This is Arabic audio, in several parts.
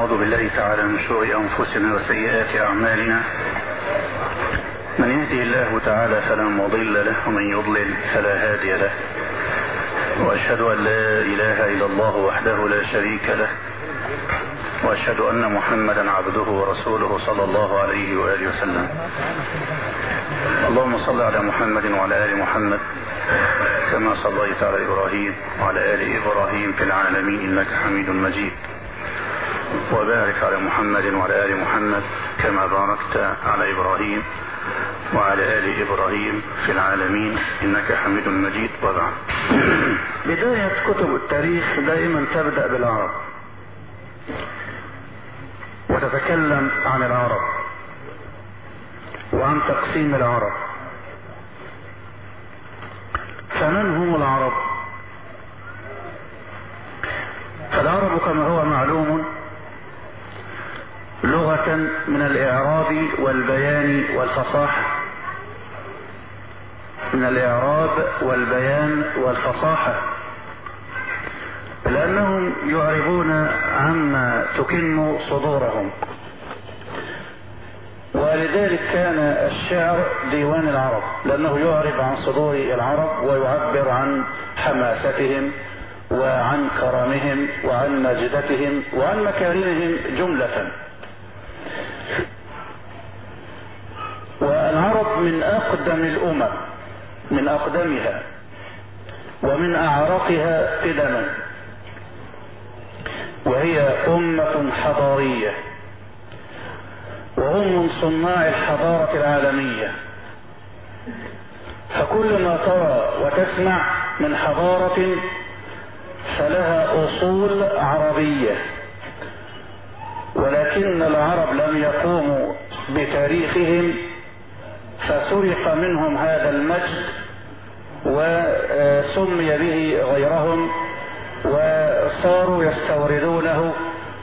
ونعوذ بالله تعالى من شرور أنفسنا وسيئات أعمالنا. من يهده الله تعالى فلا مضل له ومن يضلل فلا هادي له. وأشهد أن لا إله إلا الله وحده لا شريك له. وأشهد أن محمدا عبده ورسوله صلى الله عليه وآله وسلم. اللهم صل على محمد وعلى آل محمد كما صليت على إبراهيم وعلى آل إبراهيم في العالمين إنك حميد مجيد. وبارك على محمد وعلى آل محمد كما باركت على إبراهيم وعلى آل إبراهيم في العالمين. إنك حميد مجيد. وبعد. بداية كتب التاريخ دائما تبدأ بالعرب. وتتكلم عن العرب. وعن تقسيم العرب. فمن هم العرب؟ فالعرب كما هو معلوم لغة من الإعراب والبيان والفصاحة. من الإعراب والبيان والفصاحة. لأنهم يعربون عما تكن صدورهم. ولذلك كان الشعر ديوان العرب لأنه يعرب عن صدور العرب ويعبر عن حماستهم وعن كرمهم وعن مجدتهم وعن مكارمهم جملة. والعرب من أقدم الأمم من أقدمها ومن أعرقها قدما وهي أمة حضارية وهم من صناع الحضارة العالمية. فكل ما ترى وتسمع من حضارة فلها أصول عربية. ولكن العرب لم يقوموا بتاريخهم فسرق منهم هذا المجد وسمي به غيرهم وصاروا يستوردونه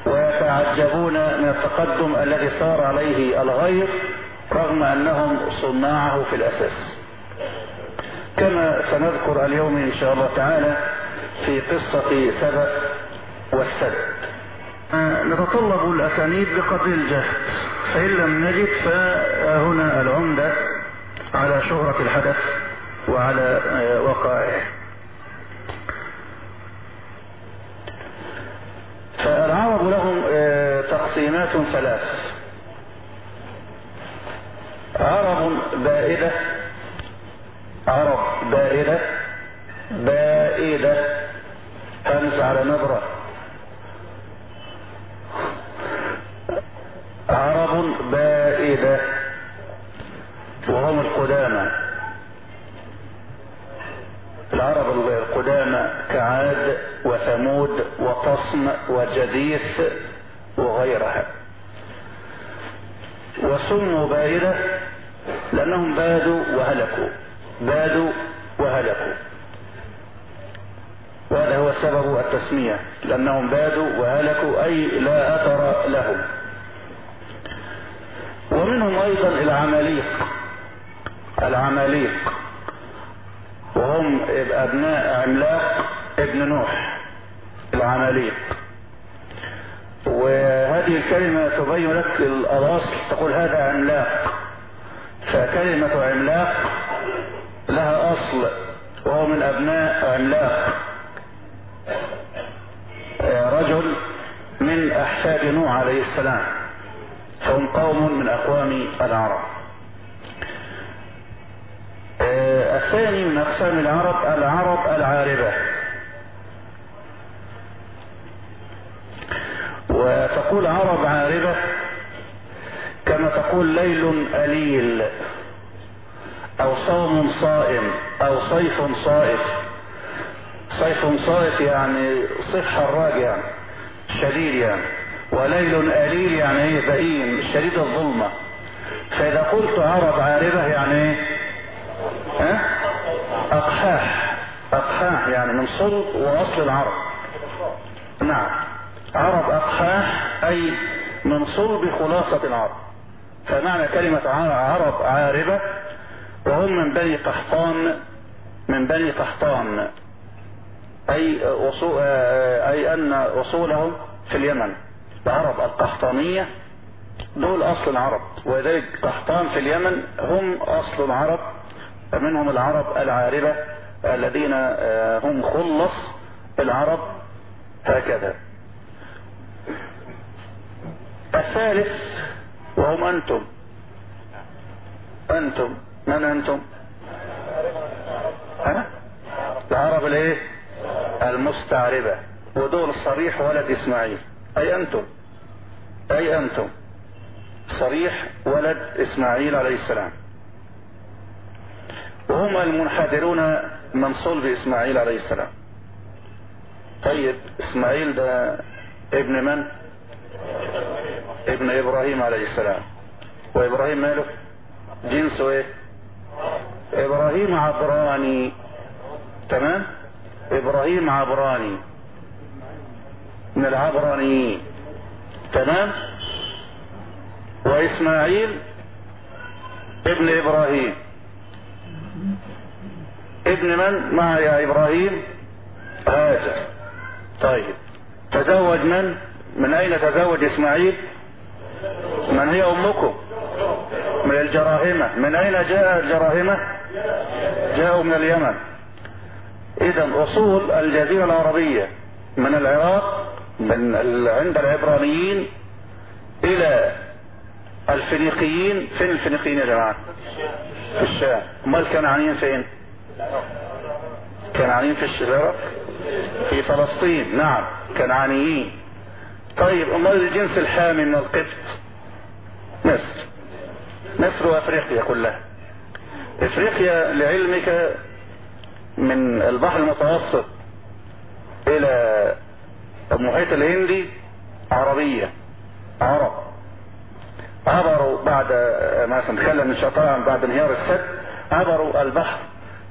ويتعجبون من التقدم الذي صار عليه الغير رغم أنهم صناعه في الأساس. كما سنذكر اليوم إن شاء الله تعالى في قصة سبأ والسد نتطلب الأسانيد بقدر الجهد. فإن لم نجد فهنا العمدة على شهرة الحدث وعلى وقائعه فالعرب لهم تقسيمات ثلاث. عرب بائدة عرب بائدة بائدة. همز على نبرة عرب بائدة وهم القدامى. العرب القدامى كعاد وثمود وقصم وجديث وغيرها. وسموا بائدة لأنهم بادوا وهلكوا بادوا وهلكوا. وهذا هو سبب التسمية لأنهم بادوا وهلكوا أي لا أثر لهم. ومنهم أيضا العماليق. العماليق. وهم أبناء عملاق ابن نوح. العماليق. وهذه الكلمة تبين لك الأصل. تقول هذا عملاق. فكلمة عملاق لها أصل وهو من أبناء عملاق. رجل من أحفاد نوح عليه السلام. فهم قوم من أقوام العرب. الثاني من أقسام العرب العرب العاربة. وتقول عرب عاربة كما تقول ليل أليل أو صوم صائم أو صيف صائف. صيف صائف يعني صيف حراج يعني شديد يعني. وليل أليل يعني إيه بئيم شديد الظلمة. فإذا قلت عرب عاربة يعني إيه ها؟ أقحاح أقحاح يعني من صلب وأصل العرب. نعم. عرب أقحاح أي من صلب خلاصة العرب. فمعنى كلمة عرب عاربة وهم من بني قحطان من بني قحطان. أي, أصول أي أن أصولهم في اليمن. العرب القحطانية دول أصل العرب ولذلك قحطان في اليمن هم أصل العرب منهم العرب العاربة الذين هم خلص العرب هكذا. الثالث وهم أنتم. أنتم. من أنتم؟ ها؟ العرب الإيه؟ المستعربة. ودول صريح ولد إسماعيل. أي أنتم؟ أي أنتم؟ صريح ولد إسماعيل عليه السلام. وهم المنحدرون من صلب إسماعيل عليه السلام. طيب إسماعيل ده ابن من؟ ابن إبراهيم عليه السلام. وإبراهيم ماله؟ جنسه إيه؟ إبراهيم عبراني. تمام؟ إبراهيم عبراني. من العبرانيين. تمام؟ وإسماعيل ابن إبراهيم. ابن من؟ مع يا إبراهيم. هاجر. طيب. تزوج من؟ من أين تزوج إسماعيل؟ من هي أمكم؟ من الجراهمة من أين جاء الجراهمة جاءوا من اليمن. إذا أصول الجزيرة العربية من العراق من عند العبرانيين إلى الفينيقيين فين الفينيقيين يا جماعة؟ في الشام. أمال الكنعانيين فين؟ كنعانيين في الشرق في فلسطين. نعم كنعانيين. طيب أمال الجنس الحامي من القبط؟ مصر. مصر وأفريقيا كلها. إفريقيا لعلمك من البحر المتوسط إلى المحيط الهندي عربية عرب. عبروا بعد ما سنتكلم ان شاء الله بعد انهيار السد عبروا البحر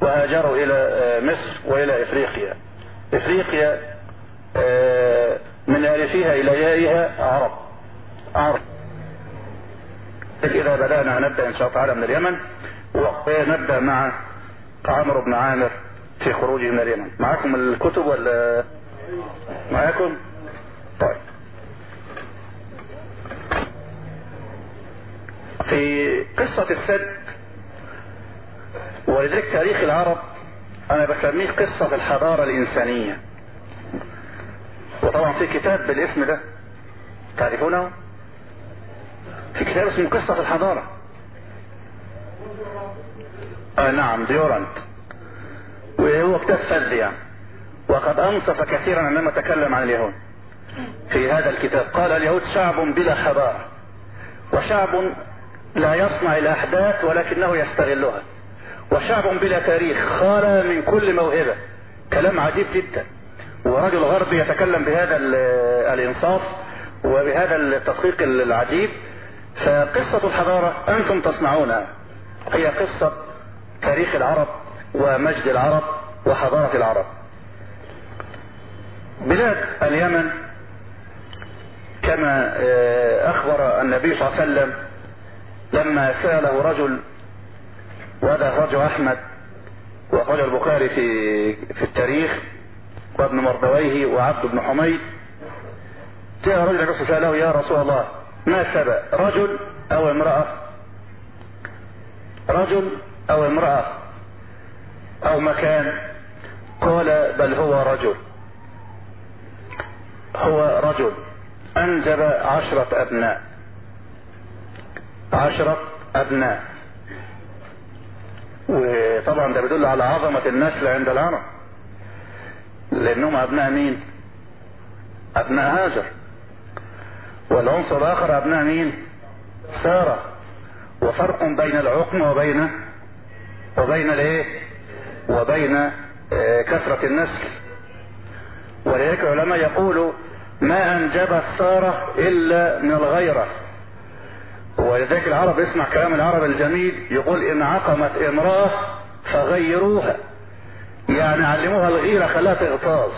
وهاجروا إلى مصر وإلى إفريقيا. إفريقيا من آلفها إلى يائها عرب. عرب. إذا بدأنا نبدأ إن شاء الله تعالى من اليمن ونبدأ مع عمرو بن عامر في خروجه من اليمن. معاكم الكتب ولا؟ معاكم؟ طيب. في قصة السد ولذلك تاريخ العرب أنا بسميه قصة الحضارة الإنسانية. وطبعا في كتاب بالاسم ده تعرفونه؟ في كتاب اسمه قصة الحضارة. آه نعم ديورانت. وهو كتاب فذ يعني. وقد أنصف كثيرا عندما تكلم عن اليهود. في هذا الكتاب قال اليهود شعب بلا حضارة وشعب لا يصنع الأحداث ولكنه يستغلها وشعب بلا تاريخ خالى من كل موهبة. كلام عجيب جدا. ورجل غربي يتكلم بهذا الإنصاف وبهذا التدقيق العجيب. فقصة الحضارة أنتم تصنعونها. هي قصة تاريخ العرب ومجد العرب وحضارة العرب. بلاد اليمن كما أخبر النبي صلى الله عليه وسلم لما سأله رجل وهذا أخرجه أحمد وأخرجه البخاري في في التاريخ وابن مردويه وعبد بن حميد جاء رجل الرسول سأله يا رسول الله ما سبق رجل أو امرأة؟ رجل أو امرأة؟ أو مكان؟ قال بل هو رجل. هو رجل أنجب عشرة أبناء عشرة أبناء وطبعا ده بيدل على عظمة النسل عند العرب لأنهم أبناء مين؟ أبناء هاجر والعنصر الآخر أبناء مين؟ سارة وفرق بين العقم وبين وبين الإيه؟ وبين كثرة النسل ولذلك العلماء يقولوا ما أنجبت سارة إلا من الغيرة ولذلك العرب اسمع كلام العرب الجميل يقول إن عقمت امرأة فغيروها. يعني علموها الغيرة خلاها تغتاظ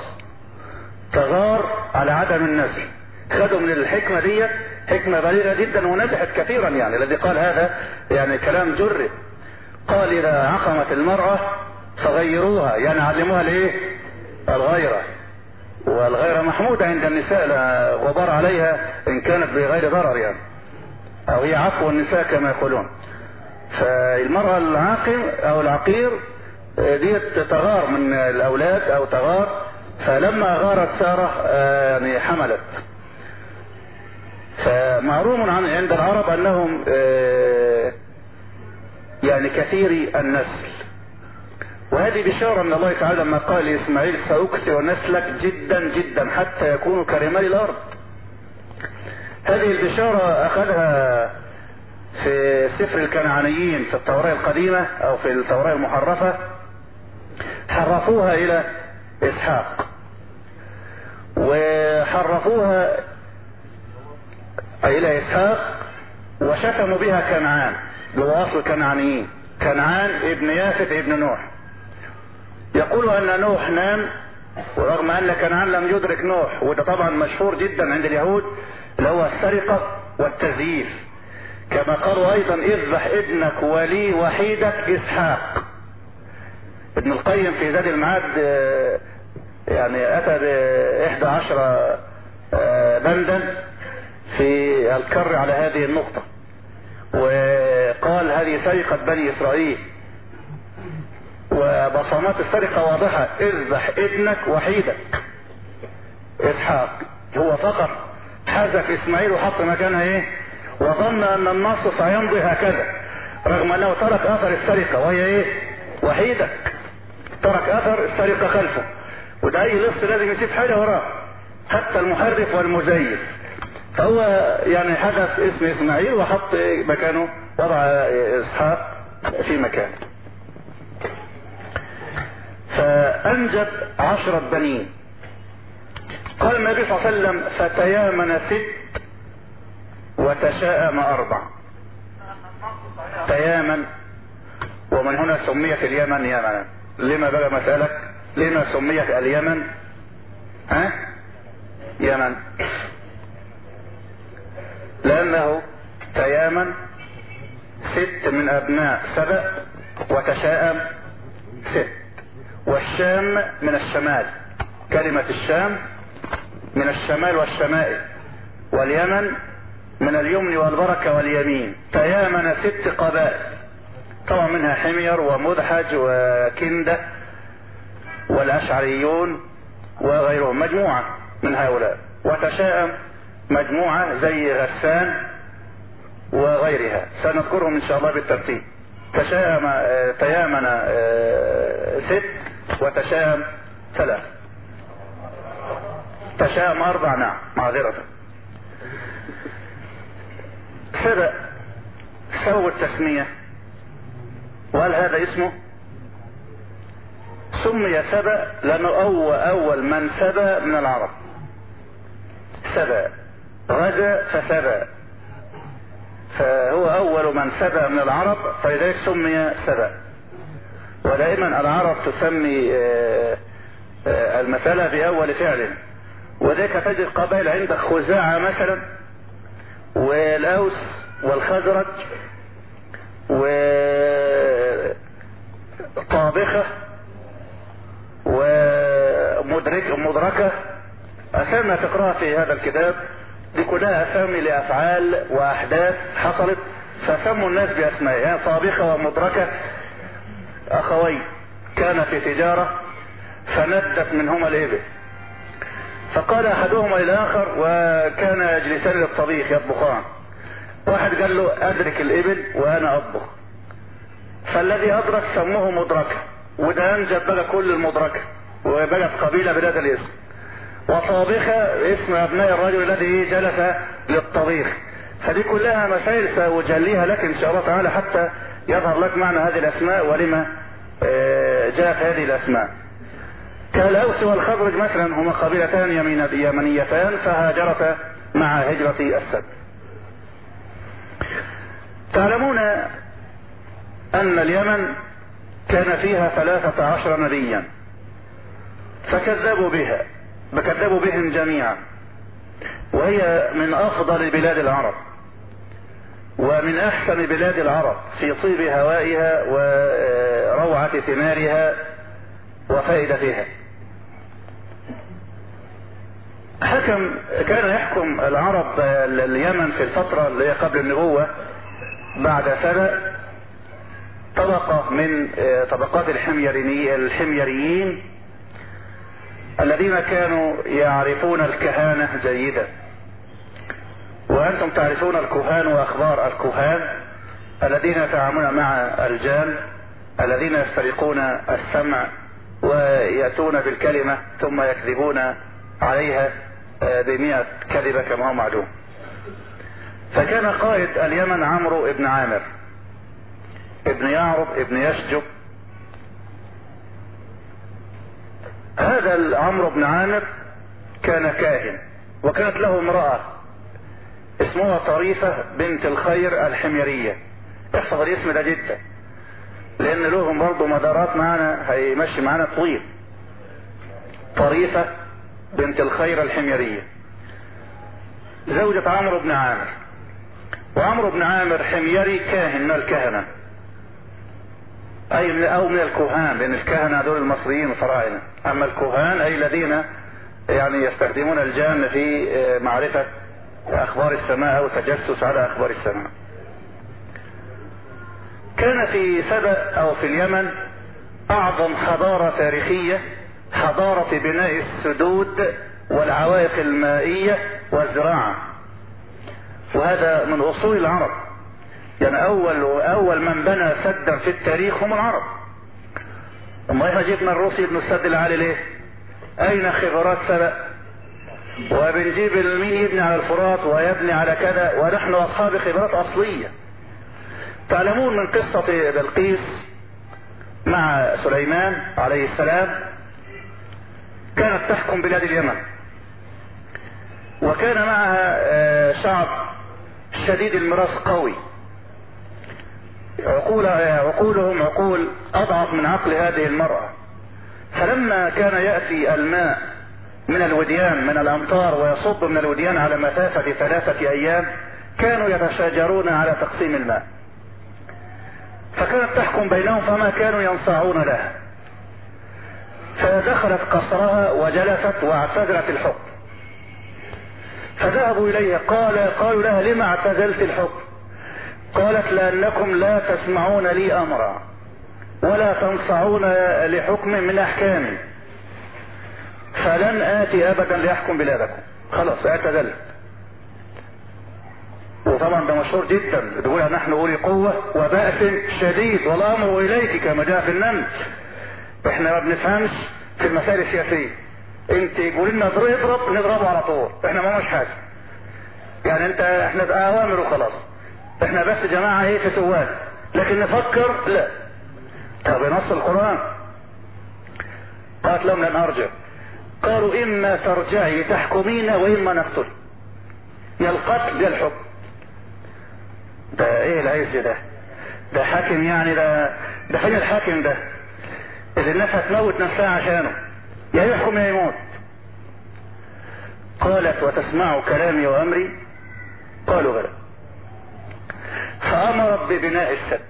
تغار على عدم النسل خدوا من الحكمة دي حكمة بليغة جدا ونجحت كثيرا يعني. الذي قال هذا يعني كلام جرب قال إذا عقمت المرأة فغيروها. يعني علموها الإيه؟ الغيرة. والغير محمودة عند النساء لا غبار عليها إن كانت بغير ضرر يعني. أو هي عفو النساء كما يقولون. فالمرأة العاقم أو العقير ديت تغار من الأولاد أو تغار. فلما غارت سارة يعني حملت. فمعروم عن عند العرب أنهم يعني كثير النسل. وهذه بشارة من الله تعالى لما قال لإسماعيل سأكثر نسلك جدا جدا حتى يكونوا كرمال الأرض. هذه البشارة أخذها في سفر الكنعانيين في التوراة القديمة أو في التوراة المحرفة حرفوها إلى إسحاق. وحرفوها إلى إسحاق وشتموا بها كنعان لواصل الكنعانيين. كنعان ابن يافت ابن نوح. يقول أن نوح نام ورغم أن كنعان لم يدرك نوح وده طبعا مشهور جدا عند اليهود اللي هو السرقة والتزييف. كما قالوا أيضا اذبح ابنك ولي وحيدك إسحاق. ابن القيم في زاد المعاد يعني أتى بإحدى عشر بندا في الكر على هذه النقطة. وقال هذه سرقة بني إسرائيل. وبصمات السرقة واضحة. اذبح ابنك وحيدك. إسحاق هو فقط حذف إسماعيل وحط مكانها إيه؟ وظن أن النص سيمضي هكذا. رغم أنه ترك آثر السرقة وهي إيه؟ وحيدك. ترك آثر السرقة خلفه. وده أي لص لازم يسيب حاجة وراه. حتى المحرف والمزيف. فهو يعني حذف اسم إسماعيل وحط مكانه. وضع إسحاق في مكانه. فأنجب عشرة بنين قال النبي صلى الله عليه وسلم فتيامن ست وتشاءم أربع. تيامن ومن هنا سميت اليمن يمنا. لما بقى مسألك؟ لما سميت اليمن؟ ها؟ يمن. لأنه تيامن ست من أبناء سبأ وتشاءم ست. والشام من الشمال. كلمة الشام من الشمال والشمائل. واليمن من اليمن والبركة واليمين. تيامن ست قبائل. طبعا منها حمير ومدحج وكندة والأشعريون وغيرهم. مجموعة من هؤلاء. وتشاءم مجموعة زي غسان وغيرها. سنذكرهم إن شاء الله بالترتيب. تشاءم تيامن ست وتشاءم ثلاث. تشاءم أربع نعم معذرة. سبأ سووا التسمية. وهل هذا اسمه؟ سمي سبأ لأنه أول أول من سبى من العرب. سبى غزا فسبى فهو أول من سبى من العرب فلذلك سمي سبأ. ودائما العرب تسمي المسألة بأول فعل. وذلك تجد قبائل عندك خزاعة مثلا والأوس والخزرج وطابخة ومدركة أسامي تقرأها في هذا الكتاب. دي كلها أسامي لأفعال وأحداث حصلت. فسموا الناس بأسمائها طابخة ومدركة. أخوين كان في تجارة فندت منهما الإبل. فقال أحدهما للآخر وكان يجلسان للطبيخ يطبخان. واحد قال له أدرك الإبل وأنا أطبخ. فالذي أدرك سموه مدركة. وده أنجب بقى كل المدركة. وبقت قبيلة بهذا الإسم. وطابخة اسم أبناء الرجل الذي جلس للطبيخ. فدي كلها مسائل سأجليها لك إن شاء الله تعالى حتى يظهر لك معنى هذه الأسماء ولما جاءت هذه الأسماء. كالأوس والخزرج مثلا هما قبيلتان يمنيتان فهاجرتا مع هجرة السد. تعلمون أن اليمن كان فيها ثلاثة عشر نبيا فكذبوا بها فكذبوا بهم جميعا وهي من أفضل بلاد العرب. ومن أحسن بلاد العرب في طيب هوائها وروعة ثمارها وفائدتها حكم كان يحكم العرب اليمن في الفترة اللي هي قبل النبوة بعد سنة طبقة من طبقات الحميريين الذين كانوا يعرفون الكهانة جيدا. وأنتم تعرفون الكهان وأخبار الكهان الذين يتعاملون مع الجان الذين يسترقون السمع ويأتون بالكلمة ثم يكذبون عليها بمئة كذبة كما هو معلوم. فكان قائد اليمن عمرو بن عامر ابن يعرب ابن يشجب. هذا عمرو بن عامر كان كاهن وكانت له امرأة اسمها طريفة بنت الخير الحميرية. احفظ الاسم ده جدا. لأن لهم برضه مدارات معانا هيمشي معانا طويل. طريفة بنت الخير الحميرية. زوجة عمرو بن عامر. وعمرو بن عامر حميري كاهن من الكهنة أي من أو من الكهان لأن الكهنة دول المصريين الفراعنة أما الكهان أي الذين يعني يستخدمون الجان في معرفة أخبار السماء أو تجسس على أخبار السماء. كان في سبأ أو في اليمن أعظم حضارة تاريخية حضارة بناء السدود والعوائق المائية والزراعة. وهذا من أصول العرب. يعني أول أول من بنى سدا في التاريخ هم العرب. أما إحنا جبنا الروسي ابن السد العالي ليه؟ أين خبرات سبأ؟ وبنجيب مين يبني على الفرات ويبني على كذا ونحن أصحاب خبرات أصلية. تعلمون من قصة بلقيس مع سليمان عليه السلام؟ كانت تحكم بلاد اليمن. وكان معها شعب شديد المراس قوي. عقول عقولهم عقول أضعف من عقل هذه المرأة. فلما كان يأتي الماء من الوديان من الأمطار ويصب من الوديان على مسافة ثلاثة أيام كانوا يتشاجرون على تقسيم الماء. فكانت تحكم بينهم فما كانوا ينصاعون لها. فدخلت قصرها وجلست واعتذرت الحكم. فذهبوا إليها قال قالوا لها لما اعتزلت الحكم؟ قالت لأنكم لا تسمعون لي أمرا ولا تنصعون لحكم من أحكامي. فلن آتي أبدا لاحكم بلادكم. خلاص اعتزلت وطبعا ده مشهور جدا. بيقول نحن أولي قوة وبأس شديد. والامر إليك كما جاء في النمل إحنا ما بنفهمش في المسائل السياسية. أنت قول لنا اضرب نضربه على طول. إحنا ما حاجة. يعني انت إحنا أوامر وخلاص. إحنا بس جماعة إيه في سواد. لكن نفكر؟ لا. طب نص القرآن. قالت لهم لن أرجع. قالوا إما ترجعي تحكمين وإما نقتل. يا القتل يا الحكم ده إيه العز ده؟ ده حاكم يعني ده ده فين الحاكم ده؟ اللي الناس هتموت نفسها عشانه. يا يحكم يا يموت. قالت وتسمع كلامي وأمري. قالوا بلى فامرت ببناء السد.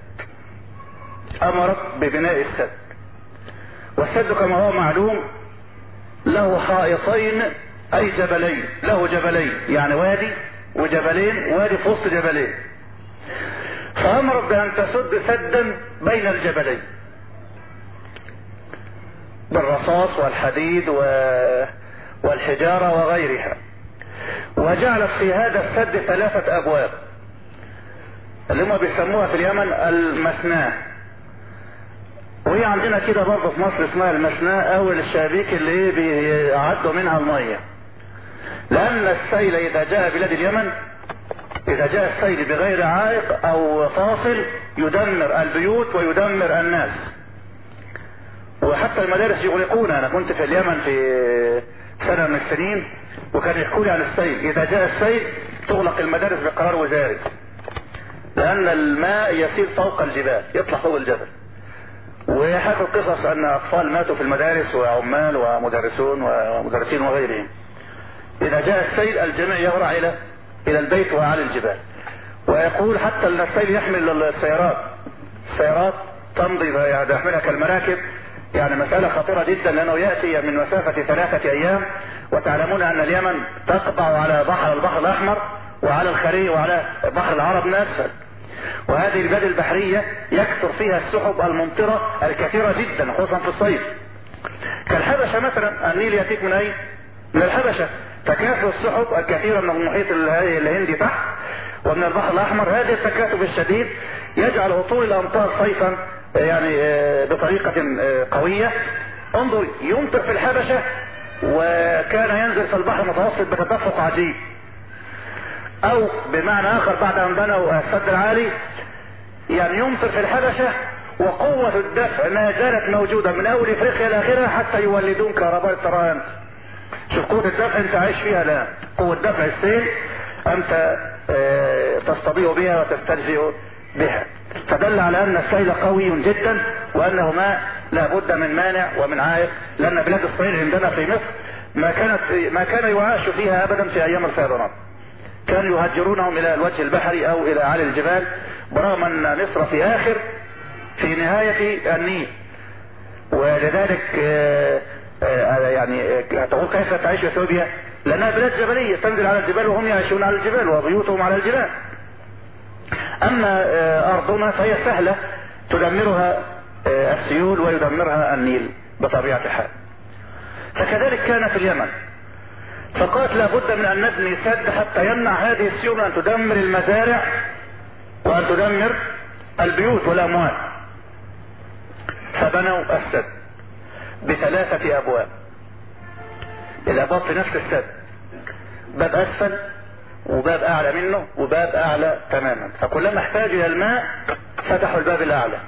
امرت ببناء السد. والسد كما هو معلوم له حائطين أي جبلين له جبلين يعني وادي وجبلين وادي في وسط جبلين. فامرت بأن تسد سدا بين الجبلين. بالرصاص والحديد و... والحجارة وغيرها. وجعلت في هذا السد ثلاثة أبواب اللي هم بيسموها في اليمن المسناة. وهي عندنا كده برضه في مصر اسمها المسناه أو الشبابيك اللي إيه بيعدوا منها المية. لأن السيل إذا جاء بلاد اليمن إذا جاء السيل بغير عائق أو فاصل يدمر البيوت ويدمر الناس. وحتى المدارس يغلقون. أنا كنت في اليمن في سنة من السنين وكان يحكوا لي عن السيل. إذا جاء السيل تغلق المدارس بقرار وزاري. لأن الماء يسير فوق الجبال يطلع فوق الجبل. ويحكوا قصص أن أطفال ماتوا في المدارس وعمال ومدرسون ومدرسين وغيرهم. إذا جاء السيل الجميع يهرع إلى إلى البيت واعلى الجبال. ويقول حتى أن السيل يحمل السيارات. السيارات تمضي يعني يحملها كالمراكب. يعني مسألة خطيرة جدا لأنه يأتي من مسافة ثلاثة أيام. وتعلمون أن اليمن تقطع على بحر البحر الأحمر وعلى الخليج وعلى بحر العرب أسفل وهذه البلاد البحرية يكثر فيها السحب الممطرة الكثيرة جدا خصوصا في الصيف. كالحبشة مثلا النيل يأتيك من أين؟ من الحبشة. تكاثر السحب الكثيرة من المحيط الهندي تحت ومن البحر الأحمر. هذا التكاثف الشديد يجعل هطول الأمطار صيفا يعني آه، بطريقة آه، قوية. انظر يمطر في الحبشة وكان ينزل في البحر المتوسط بتدفق عجيب. أو بمعنى آخر بعد أن بنوا السد العالي يعني يمطر في الحبشة وقوة الدفع ما زالت موجودة من أول إفريقيا إلى آخرها حتى يولدون كهرباء التران. شوف قوة الدفع أنت عايش فيها الآن. قوة دفع السيل أنت آه تستضيء بها وتسترجئ بها. فدل على أن السيل قوي جدا وأنه ما لابد من مانع ومن عائق لأن بلاد الصعيد عندنا في مصر ما كانت ما كان يعاش فيها ابدا في أيام الفيضانات. كانوا يهجرونهم إلى الوجه البحري أو إلى اعالي الجبال برغم أن مصر في آخر في نهاية النيل. ولذلك آه، آه، يعني تقول كيف تعيش إثيوبيا؟ لأنها بلاد جبلية تنزل على الجبال وهم يعيشون على الجبال وبيوتهم على الجبال. أما آه، أرضنا فهي سهلة تدمرها السيول ويدمرها النيل بطبيعة الحال. فكذلك كان في اليمن. فقالت لابد من أن نبني سد حتى يمنع هذه السيول أن تدمر المزارع وأن تدمر البيوت والأموال. فبنوا السد بثلاثة أبواب. الابواب في نفس السد باب أسفل وباب أعلى منه وباب أعلى تماما. فكلما احتاج إلى الماء فتحوا الباب الأعلى.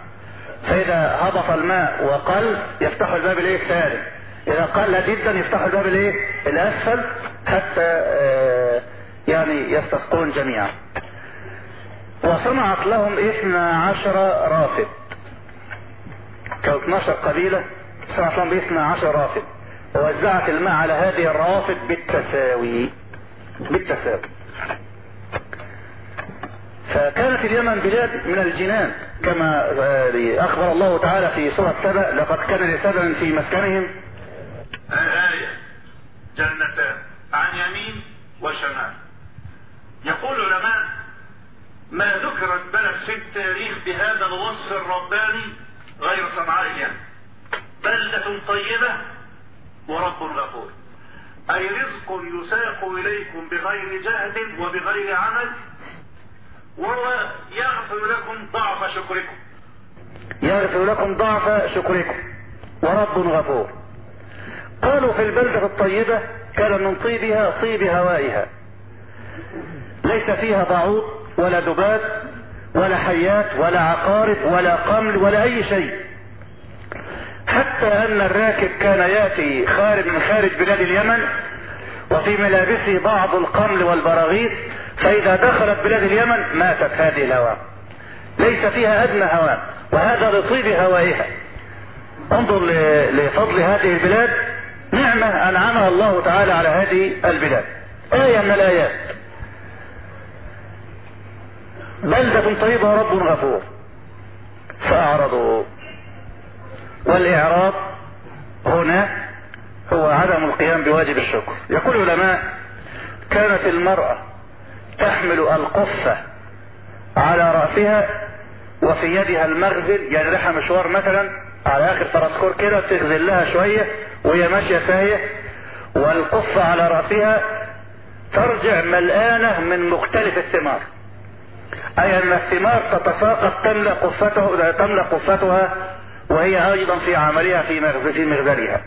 فإذا هبط الماء وقل يفتحوا الباب الايه الثالث إذا قل جدا يفتحوا الباب الايه الأسفل حتى آه، يعني يستسقون جميعا. وصنعت لهم اثنا عشر رافد. كانوا 12 قبيلة صنعت لهم باثنى عشر رافد. ووزعت الماء على هذه الروافد بالتساوي بالتساوي. فكانت اليمن بلاد من الجنان كما آه، اخبر الله تعالى في سورة سبأ لقد كان لسبأ في مسكنهم الآية جنتان عن يمين وشمال. يقول العلماء ما ذكرت بلد في التاريخ بهذا الوصف الرباني غير صنعاء اليمن بلدة طيبة ورب غفور. أي رزق يساق إليكم بغير جهد وبغير عمل وهو يغفر لكم ضعف شكركم. يغفر لكم ضعف شكركم. ورب غفور. قالوا في البلدة الطيبة كان من طيبها طيب هوائها. ليس فيها بعوض ولا ذباب ولا حيات ولا عقارب ولا قمل ولا أي شيء. حتى أن الراكب كان يأتي خارج من خارج بلاد اليمن وفي ملابسه بعض القمل والبراغيث فإذا دخلت بلاد اليمن ماتت هذه الهواء. ليس فيها أدنى هواء وهذا لطيب هوائها. انظر لفضل هذه البلاد نعمة أنعمها الله تعالى على هذه البلاد. آية من الآيات. بلدة طيبة ورب غفور. فأعرضوا. والإعراض هنا هو عدم القيام بواجب الشكر. يقول العلماء كانت المرأة تحمل القفة على رأسها وفي يدها المغزل يعني لها مشوار مثلا على آخر فرسكور كده تغزل لها شوية وهي ماشية ساهية والقفة على رأسها ترجع ملآنة من مختلف الثمار. أي أن الثمار تتساقط تملأ قفته تملأ قفتها وهي أيضا في عملها في في مغزلها.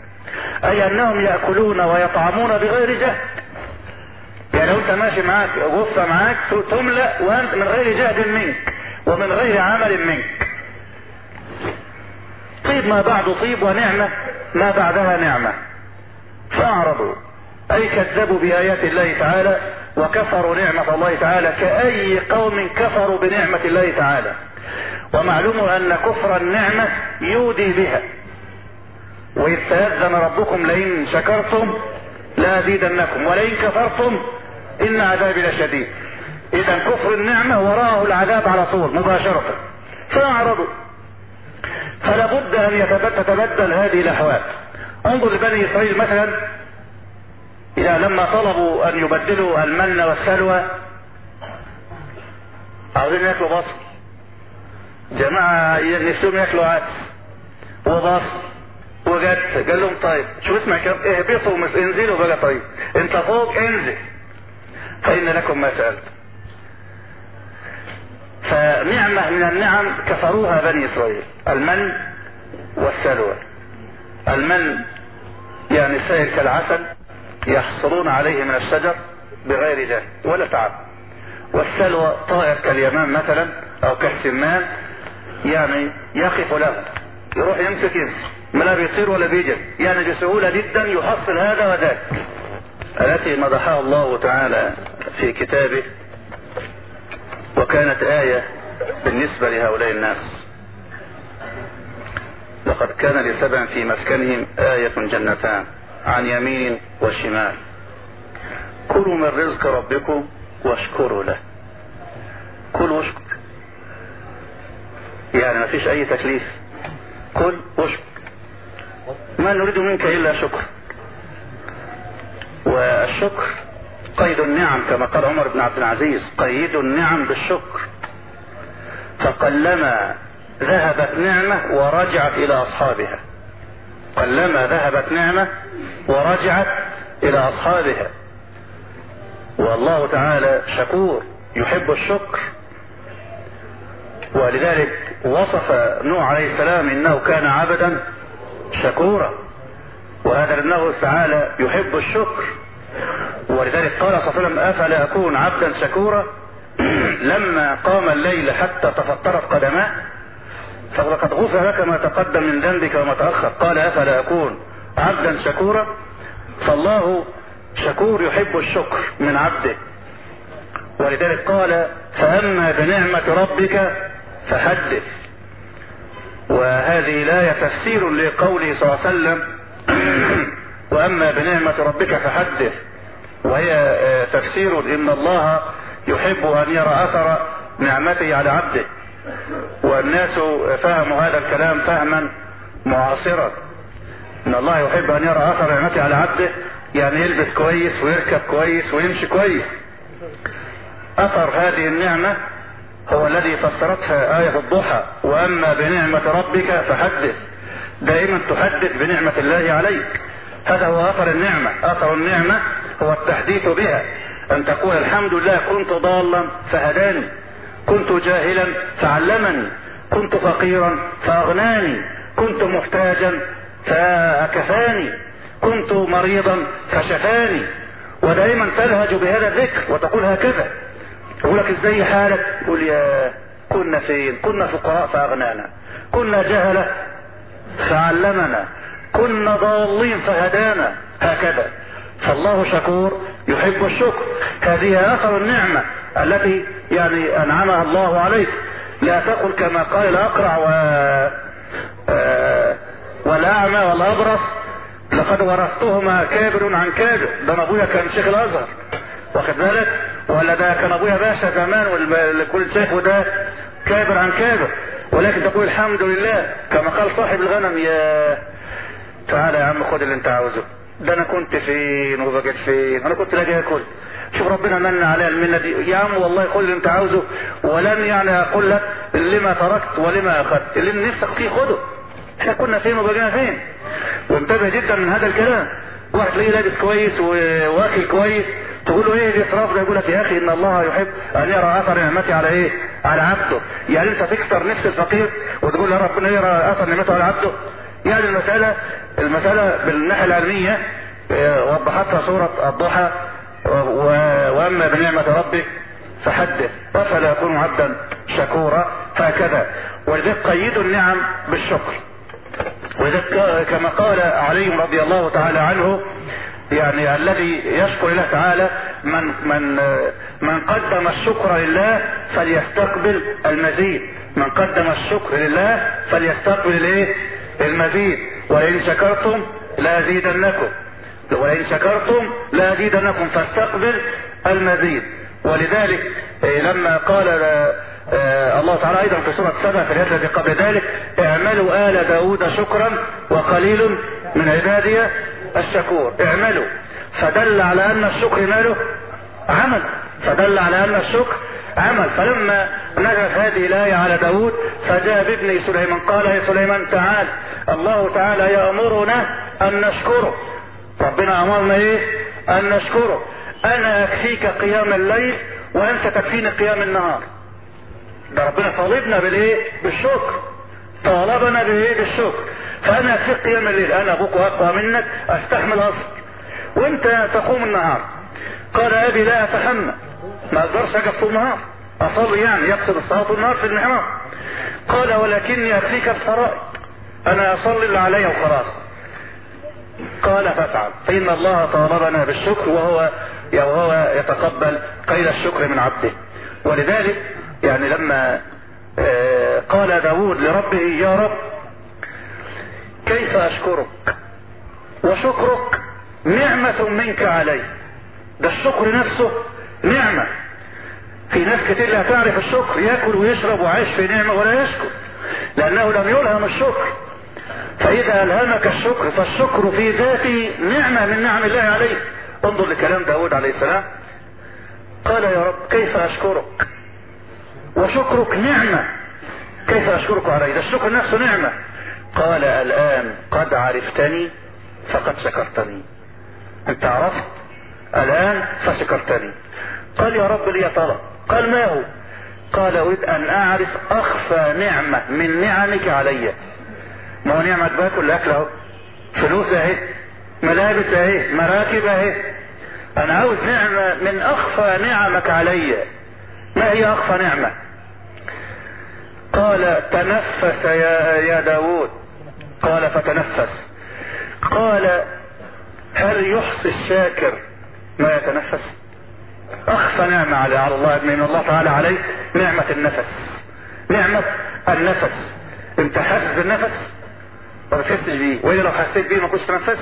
أي أنهم يأكلون ويطعمون بغير جهد. يعني لو أنت ماشي معاك غفة معاك تملأ وأنت من غير جهد منك ومن غير عمل منك. طيب ما بعد طيب ونعمة ما بعدها نعمة. فأعرضوا أي كذبوا بآيات الله تعالى وكفروا نعمة الله تعالى كأي قوم كفروا بنعمة الله تعالى. ومعلوم أن كفر النعمة يودي بها. وإذ تأذن ربكم لئن شكرتم لأزيدنكم ولئن كفرتم إن عذابي لشديد. إذا كفر النعمة وراءه العذاب على طول مباشرة. فأعرضوا. فلا بد أن تتبدل هذه الأحوال. انظر لبني إسرائيل مثلا إذا لما طلبوا أن يبدلوا المن والسلوى عاوزين ياكلوا بصل. جماعة نفسهم ياكلوا عدس وبصل وجت قال لهم طيب شو اسمع كلام اهبطوا انزلوا بقى طيب. انت فوق انزل فإن لكم ما سألتم. فنعمة من النعم كفروها بني إسرائيل. المن والسلوى المن يعني سائل كالعسل يحصلون عليه من الشجر بغير جهد ولا تعب. والسلوى طائر كاليمام مثلا أو كالسمان يعني يقف له يروح يمسك يمسك ما لا بيطير ولا بيجري يعني بسهولة جدا يحصل هذا وذاك. التي مدحها الله تعالى في كتابه وكانت آية بالنسبة لهؤلاء الناس. لقد كان لسبع في مسكنهم آية جنتان عن يمين وشمال. كلوا من رزق ربكم واشكروا له. كل واشكر يعني ما فيش أي تكليف. كل واشكر ما نريد منك إلا شكر. والشكر قيد النعم كما قال عمر بن عبد العزيز قيد النعم بالشكر. فقلما ذهبت نعمة ورجعت إلى أصحابها. قلما ذهبت نعمة ورجعت إلى أصحابها. والله تعالى شكور يحب الشكر. ولذلك وصف نوح عليه السلام إنه كان عبدا شكورا. وهذا لأنه تعالى يحب الشكر. ولذلك قال صلى الله عليه وسلم أفلا أكون عبدا شكورا؟ لما قام الليل حتى تفطرت قدماه فلقد غفر لك ما تقدم من ذنبك وما تأخر. قال أفلا أكون عبدا شكورا؟ فالله شكور يحب الشكر من عبده. ولذلك قال فأما بنعمة ربك فحدث. وهذه الآية تفسير لقوله صلى الله عليه وسلم وأما بنعمة ربك فحدث. وهي تفسير إن الله يحب أن يرى أثر نعمته على عبده. والناس فهموا هذا الكلام فهما معاصرا. إن الله يحب أن يرى أثر نعمته على عبده يعني يلبس كويس ويركب كويس ويمشي كويس. أثر هذه النعمة هو الذي فسرتها آية الضحى وأما بنعمة ربك فحدث. دائما تحدث بنعمة الله عليك. هذا هو أثر النعمة. أثر النعمة هو التحديث بها. أن تقول الحمد لله كنت ضالا فهداني. كنت جاهلا فعلمني كنت فقيرا فأغناني كنت محتاجا فكفاني كنت مريضا فشفاني. ودائما تلهج بهذا الذكر وتقول هكذا. يقول لك إزاي حالك؟ قول يا كنا فين؟ كنا فقراء فأغنانا. كنا جهلة فعلمنا. كنا ضالين فهدانا. هكذا. فالله شكور يحب الشكر. هذه أثر النعمة التي يعني أنعمها الله عليك. لا تقل كما قال الاقرع و والاعمى والأبرص. لقد ورثتهما كابر عن كابر. ده أبويا كان شيخ الأزهر. واخد بالك؟ ولا ده كان أبويا باشا زمان والكل شايفه ده كابر عن كابر. ولكن تقول الحمد لله. كما قال صاحب الغنم يا تعالى يا عم خد اللي انت عاوزه. ده أنا كنت فين وبقيت فين؟ أنا كنت لاقي اكل شوف ربنا من عليها المنة دي. يا عم والله خد اللي أنت عاوزه. ولن يعني أقول لك لما تركت ولما أخذت. اللي نفسك فيه خده. إحنا كنا فين وبقينا فين؟ وانتبه جدا من هذا الكلام. واحد تلاقيه لابس كويس واكل كويس. تقول له إيه الاسراف ده؟ يقول لك يا أخي إن الله يحب أن يرى أثر نعمتي على إيه؟ على عبده. يعني أنت تكسر نفس الفقير وتقول يا ربنا يرى أثر نعمته على عبده. يعني المسألة المسألة بالناحية العلمية وضحتها سورة الضحى وأما بنعمة ربك فحدث افلا يكون عبدا شكورا هكذا. ولذلك قيدوا النعم بالشكر. ولذلك كما قال علي رضي الله تعالى عنه يعني الذي يشكر الله تعالى من من من قدم الشكر لله فليستقبل المزيد. من قدم الشكر لله فليستقبل الايه المزيد. ولئن شكرتم لأزيدنكم. ولئن شكرتم لأزيدنكم فاستقبل المزيد. ولذلك لما قال آه الله تعالى أيضا في سورة سبع في الآية التي قبل ذلك اعملوا آل داود شكرا وقليل من عبادي الشكور. اعملوا. فدل على أن الشكر ماله؟ عمل. فدل على أن الشكر عمل. فلما نزلت هذه الآية على داود فجاء بابن سليمان قال يا سليمان تعال. الله تعالى يأمرنا أن نشكره. ربنا أمرنا إيه؟ أن نشكره. أنا أكفيك قيام الليل وأنت تكفيني قيام النهار. ده ربنا طالبنا بالإيه؟ بالشكر. طالبنا بإيه بالشكر. فأنا أكفيك قيام الليل. أنا أبوك أقوى منك أستحمل أصبر وأنت تقوم النهار. قال أبي لا أتحمل. ما أقدرش أقف طول النهار. اصلي يعني يقصد الصلاة طول النهار في المحراب. قال ولكني اكفيك الفرائض. أنا أصلي اللي علي وخلاص. قال فافعل. فإن الله طالبنا بالشكر وهو وهو يتقبل قيل الشكر من عبده. ولذلك يعني لما قال داود لربه يا رب كيف أشكرك؟ وشكرك نعمة منك علي. ده الشكر نفسه نعمة. في ناس كتير لا تعرف الشكر ياكل ويشرب وعايش في نعمة ولا يشكر لأنه لم يلهم الشكر. فإذا ألهمك الشكر فالشكر في ذاته نعمة من نعم الله عليك. انظر لكلام داود عليه السلام. قال يا رب كيف أشكرك؟ وشكرك نعمة. كيف أشكرك علي ده الشكر نفسه نعمة. قال الآن قد عرفتني فقد شكرتني. أنت عرفت؟ الآن فشكرتني. قال يا رب لي طلب. قال ما هو؟ قال اريد أن أعرف أخفى نعمة من نعمك علي. ما هو نعمة باكل؟ أكل أهو. فلوس أهي. ملابس أهي. مراكب أهي. أنا عاوز نعمة من أخفى نعمك علي. ما هي أخفى نعمة؟ قال تنفس يا, يا داود قال فتنفس. قال هل يحصي الشاكر ما يتنفس؟ اخفى نعمة على الله من الله تعالى عليه نعمة النفس. نعمة النفس. انت حاسس بالنفس ما بتحسش بيه واذا لو حسيت بيه ما كنتش تنفست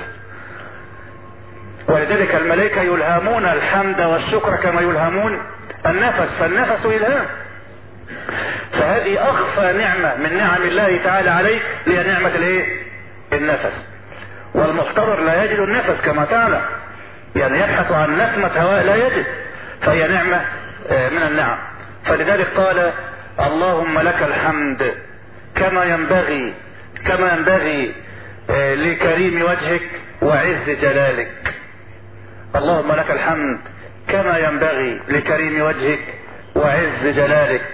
ولذلك الملائكة يلهمون الحمد والشكر كما يلهمون النفس. فالنفس إلهام. فهذه أخفى نعمة من نعم الله تعالى عليك هي نعمة الإيه؟ النفس. والمحتضر لا يجد النفس كما تعلم. يعني يبحث عن نسمة هواء لا يجد. فهي نعمة من النعم. فلذلك قال اللهم لك الحمد كما ينبغي كما ينبغي لكريم وجهك وعز جلالك. اللهم لك الحمد كما ينبغي لكريم وجهك وعز جلالك.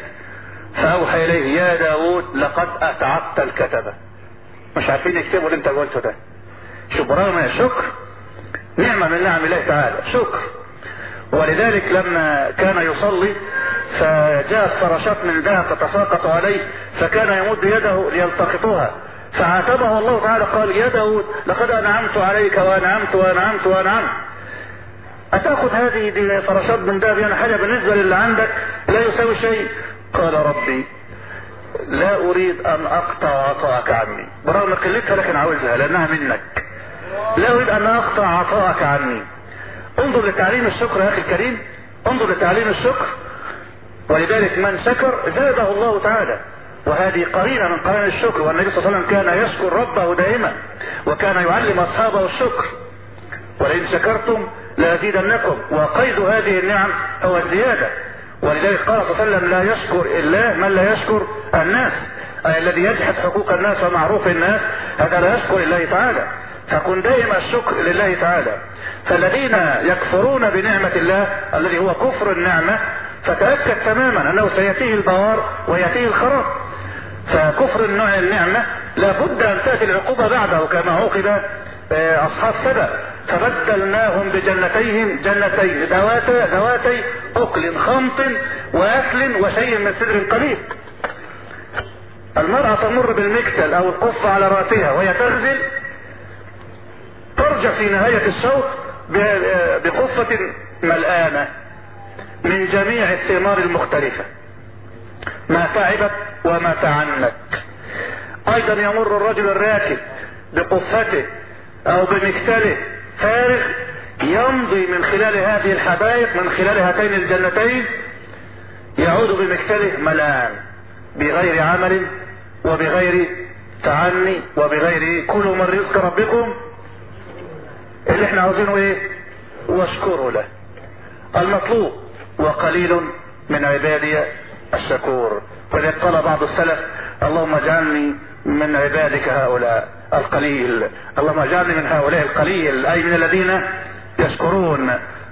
فأوحى إليه يا داود لقد أتعبت الكتبة مش عارفين يكتبوا اللي انت قلته ده. برغم شكر. نعمة من نعم الله تعالى. شكر. ولذلك لما كان يصلي فجاءت فراشات من ذهب تتساقط عليه فكان يمد يده ليلتقطها. فعاتبه الله تعالى قال يا داود لقد أنعمت عليك وأنعمت وأنعمت وأنعمت. أتأخذ هذه فراشات من ذهب؟ يعني حاجة بالنسبة للي عندك لا يساوي شيء. قال ربي لا أريد أن أقطع عطاءك عني. برغم قلتها لكن عاوزها لأنها منك. لا أريد أن أقطع عطاءك عني. انظر لتعليم الشكر يا أخي الكريم. انظر لتعليم الشكر. ولذلك من شكر زاده الله تعالى. وهذه قرينة من قرائن الشكر. والنبي صلى الله عليه وسلم كان يشكر ربه دائما. وكان يعلم أصحابه الشكر. ولئن شكرتم لأزيدنكم. وقيد هذه النعم هو الزيادة. ولذلك قال صلى الله عليه وسلم لا يشكر الله من لا يشكر الناس. أي الذي يجحد حقوق الناس ومعروف الناس. هذا لا يشكر الله تعالى. فكن دائما الشكر لله تعالى. فالذين يكفرون بنعمة الله الذي هو كفر النعمة فتأكد تماما أنه سيأتيه البوار ويأتيه الخراب. فكفر النعمة لابد أن تأتي العقوبة بعده كما عوقب أصحاب سبأ. فبدلناهم بجنتيهم جنتين ذواتي ذواتي أكل خمط وأكل وشيء من سدر قليل. المرأة تمر بالمكتل أو القف على رأسها وهي تغزل ترجع في نهاية الشوط بقفة ملآنة من جميع الثمار المختلفة. ما تعبت وما تعنت. أيضا يمر الرجل الراكب بقفته أو بمكتله فارغ يمضي من خلال هذه الحدائق من خلال هاتين الجنتين يعود بمكتله ملان بغير عمل وبغير تعني وبغير كلوا من رزق ربكم اللي إحنا عاوزينه إيه؟ واشكروا له. المطلوب وقليل من عبادي الشكور. فلذلك قال بعض السلف اللهم اجعلني من عبادك هؤلاء القليل. اللهم اجعلني من هؤلاء القليل. أي من الذين يشكرون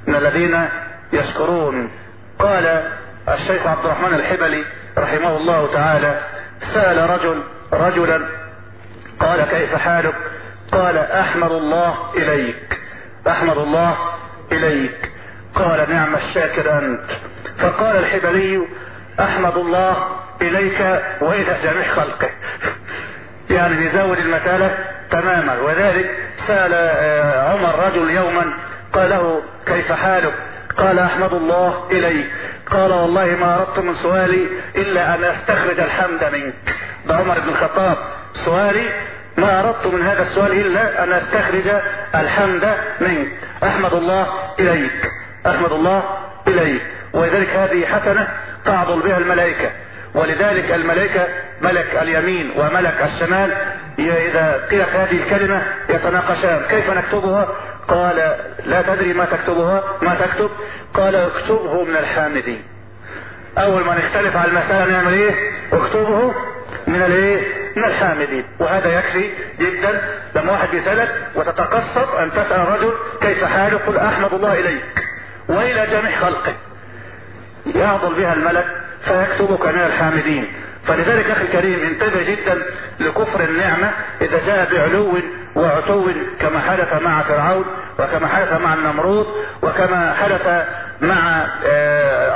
من الذين يشكرون. قال الشيخ عبد الرحمن الحبلي رحمه الله تعالى سأل رجل رجلا قال كيف حالك؟ قال احمد الله إليك. احمد الله إليك. قال نعم الشاكر أنت. فقال الحبلي احمد الله إليك وإلى جميع خلقه يعني بيزود المسألة تماما. وذلك سأل عمر رجل يوما قال له كيف حالك؟ قال احمد الله إليك. قال والله ما أردت من سؤالي إلا أن أستخرج الحمد منك. ده عمر بن الخطاب. سؤالي ما أردت من هذا السؤال إلا أن أستخرج الحمد منك. أحمد الله إليك. أحمد الله إليك. ولذلك هذه حسنة تعضل بها الملائكة. ولذلك الملائكة ملك اليمين وملك الشمال. إذا قيلت هذه الكلمة يتناقشان. كيف نكتبها؟ قال لا تدري ما تكتبها؟ ما تكتب؟ قال اكتبه من الحامدين. أول ما نختلف على المسألة نعمل إيه؟ اكتبه من الايه من الحامدين. وهذا يكفي جدا لما واحد يسألك وتتقصد أن تسأل رجل كيف حالك؟ قل أحمد الله إليك. وإلى جميع خلقه. يعضل بها الملك فيكتبك من الحامدين. فلذلك أخي الكريم انتبه جدا لكفر النعمة إذا جاء بعلو وعتو كما حدث مع فرعون وكما حدث مع النمرود وكما حدث مع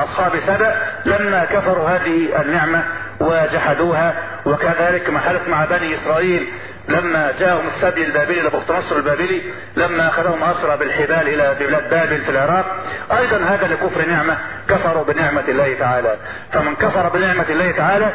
أصحاب سبأ لما كفروا هذه النعمة وجحدوها. وكذلك ما حدث مع بني إسرائيل لما جاءهم السبي البابلي لبخت نصر البابلي لما أخذهم أسرى بالحبال إلى بلاد بابل في العراق. أيضا هذا لكفر نعمة كفروا بنعمة الله تعالى. فمن كفر بنعمة الله تعالى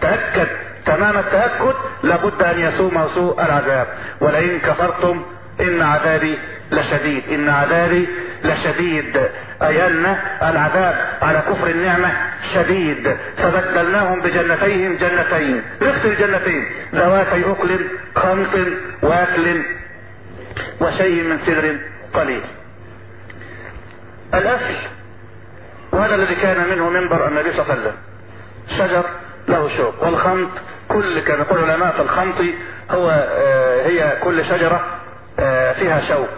تأكد تمام التأكد لابد أن يسوم سوء العذاب. ولئن كفرتم إن عذابي لشديد. إن عذابي لشديد. اي ان العذاب على كفر النعمة شديد. فبدلناهم بجنتيهم جنتين. نفس الجنتين. ذواتي اكل خمط واكل وشيء من سدر قليل. الاكل وهذا الذي كان منه منبر النبي صلى الله عليه وسلم. شجر له شوك والخمط كل كان يقول العلماء في الخمط هو آه هي كل شجرة آه فيها شوك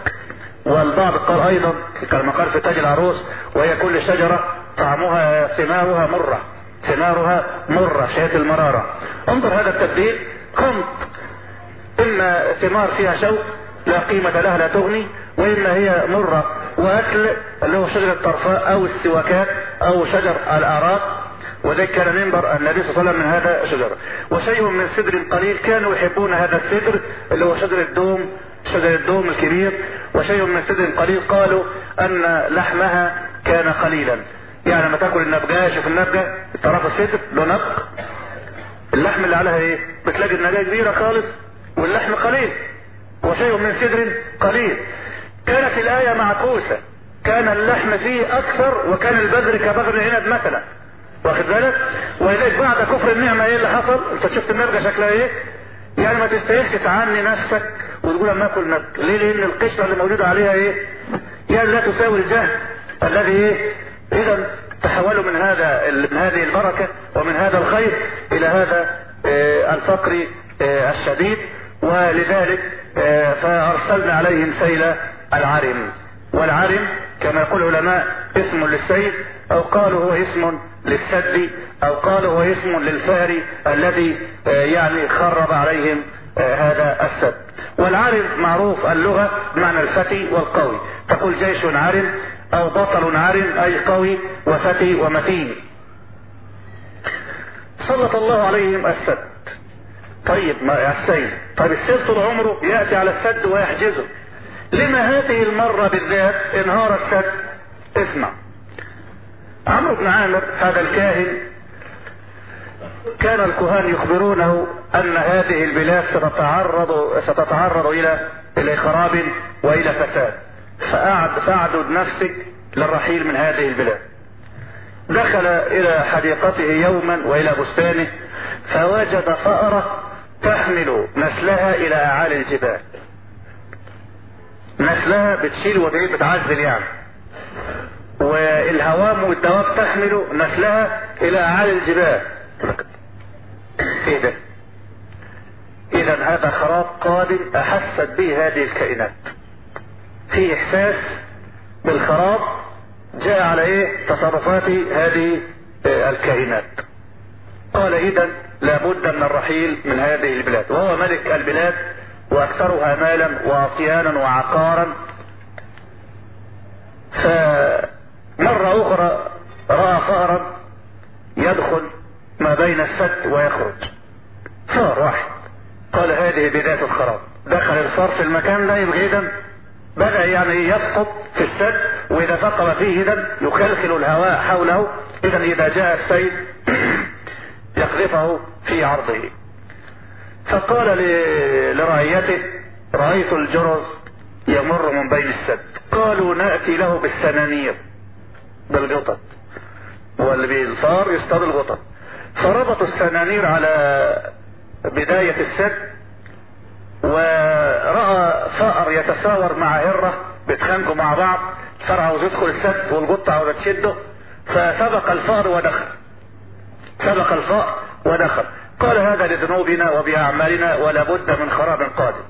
والبعض قال أيضا كما قال في تاج العروس وهي كل شجرة طعمها ثمارها مرة ثمارها مرة شهية المرارة. انظر هذا التبديل. خمط اما ثمار فيها شوك لا قيمة لها لا تغني واما هي مرة. وأكل اللي هو شجر الطرفاء أو السواكات أو شجر الاعراق وذلك كان منبر النبي صلى الله عليه وسلم من هذا الشجر. وشيء من سدر قليل كانوا يحبون هذا السدر اللي هو شجر الدوم شجر الدوم الكبير وشيء من سدر قليل قالوا أن لحمها كان قليلا يعني لما تأكل النبجة شوف النبجة طرف الصدر له اللحم اللي عليها إيه؟ بتلاقي النبجة كبيرة خالص واللحم قليل وشيء من سدر قليل. كانت الآية معكوسة. كان اللحم فيه أكثر وكان البذر كبذر العنب مثلا. واخد بالك؟ ولذلك بعد كفر النعمة إيه اللي حصل؟ أنت شفت النبجة شكلها إيه؟ يعني ما تستاهلش تعني نفسك. وتقول اما اكل نبج ليه؟ لأن القشرة اللي موجودة عليها إيه؟ يعني لا تساوي الجهل. الذي إيه؟ إذا تحولوا من هذا من هذه البركة ومن هذا الخير إلى هذا آه الفقر آه الشديد. ولذلك آه فأرسلنا عليهم سيل العرم. والعرم كما يقول العلماء اسم للسيل أو قالوا هو اسم للسد أو قالوا هو اسم للفأر الذي يعني خرب عليهم هذا السد والعارم معروف اللغة بمعنى الفتي والقوي. تقول جيش عارم أو بطل عارم أي قوي وفتي ومتين. سلط الله عليهم السد. طيب ما السيل طيب السيل طول عمره يأتي على السد ويحجزه. لما هذه المرة بالذات انهار السد؟ اسمع. عمرو بن عامر هذا الكاهن كان الكهان يخبرونه أن هذه البلاد ستتعرض ستتعرض إلى إلى خراب وإلى فساد. فأعد فأعدد نفسك للرحيل من هذه البلاد. دخل إلى حديقته يوما وإلى بستانه فوجد فأرة تحمل نسلها إلى أعالي الجبال. نسلها بتشيل وتجيب بتعزل يعني. والهوام والدواب تحمل نسلها إلى أعالي الجبال. إيه ده إذا هذا خراب قادم احست به هذه الكائنات. في إحساس بالخراب جاء على إيه تصرفات هذه الكائنات. قال إذا لابد من الرحيل من هذه البلاد. وهو ملك البلاد وأكثرها مالا واطيانا وعقارا. فمرة أخرى رأى فأرا يدخل ما بين السد ويخرج. فار واحد قال هذه بداية الخراب. دخل الفار في المكان ده يبقى اذا بدأ يعني يسقط في السد وإذا ثقب فيه اذا يخلخل الهواء حوله. اذا إذا جاء السيل يقذفه في عرضه. فقال لرعيته رأيت الجرز يمر من بين السد. قالوا نأتي له بالسنانير بالقطط واللي بالفار يصطاد القطط فربطوا السنانير على بداية السد ورأى فأر يتساور مع هرة بيتخانقوا مع بعض الفأر عاوز يدخل السد والقطة عاوزة تشده فسبق الفأر ودخل. سبق الفأر ودخل. قال هذا لذنوبنا وبأعمالنا ولا بد من خراب قادم.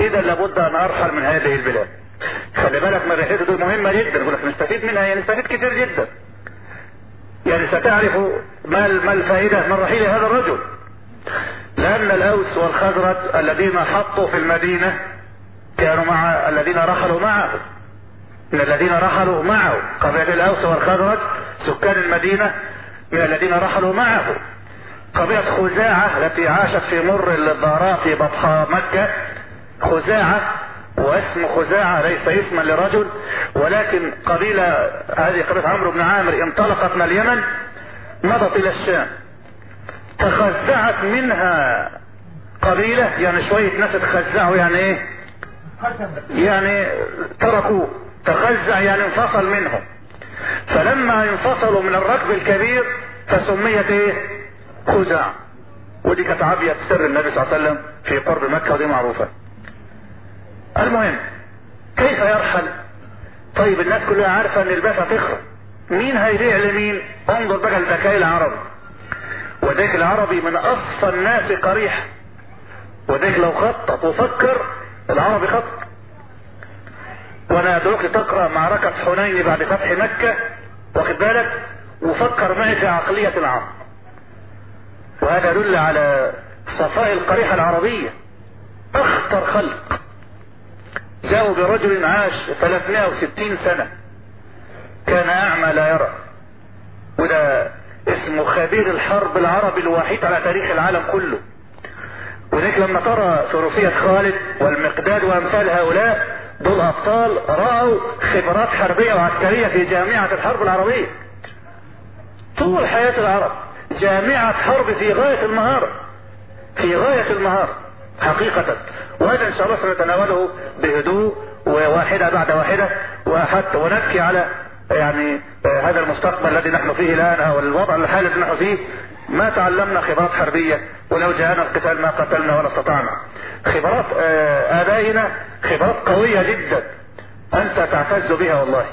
إذا لابد أن أرحل من هذه البلاد. خلي بالك من رحلته دي مهمة جدا. يقول لك نستفيد منها يعني نستفيد كتير جدا. يعني ستعرف ما ما الفائدة من رحيل هذا الرجل. لأن الأوس والخزرج الذين حطوا في المدينة كانوا مع الذين رحلوا معه من الذين رحلوا معه قبيلة الأوس والخزرج سكان المدينة من الذين رحلوا معه قبيلة خزاعة التي عاشت في مر الضراء في بطحاء مكة. خزاعة واسم خزاعة ليس اسما لرجل ولكن قبيلة هذه قبيلة عمرو بن عامر انطلقت من اليمن مضت إلى الشام. تخزعت منها قبيلة يعني شوية ناس تخزعوا يعني إيه؟ يعني تركوه. تخزع يعني انفصل منهم. فلما انفصلوا من الركب الكبير فسميت إيه؟ خزاع. ودي كانت عبية سر النبي صلى الله عليه وسلم في قرب مكة ودي معروفة. المهم كيف يرحل؟ طيب الناس كلها عارفة إن الباشا تخرج مين هيبيع لمين؟ انظر بقى الذكاء العربي. وذاك العربي من أصفى الناس قريحة وذاك لو خطط وفكر العربي خطط وأنا ادعوك تقرأ معركة حنين بعد فتح مكة واخد بالك؟ وفكر معي في عقلية العرب. وهذا يدل على صفاء القريحة العربية. أخطر خلق. جاءوا برجل عاش 360 سنة. كان أعمى لا يرى. وده اسمه خبير الحرب العربي الوحيد على تاريخ العالم كله. ولذلك لما ترى ثلاثية خالد والمقداد وأمثال هؤلاء دول أبطال رأوا خبرات حربية وعسكرية في جامعة الحرب العربية. طول حياة العرب جامعة حرب في غاية المهارة. في غاية المهارة حقيقة. وهذا إن شاء الله سنتناوله بهدوء وواحدة بعد واحدة وحتى ونبكي على يعني هذا المستقبل الذي نحن فيه الآن أو الوضع الحالي الذي نحن فيه ما تعلمنا خبرات حربية ولو جاءنا القتال ما قتلنا ولا استطعنا. خبرات آبائنا خبرات قوية جدا أنت تعتز بها والله.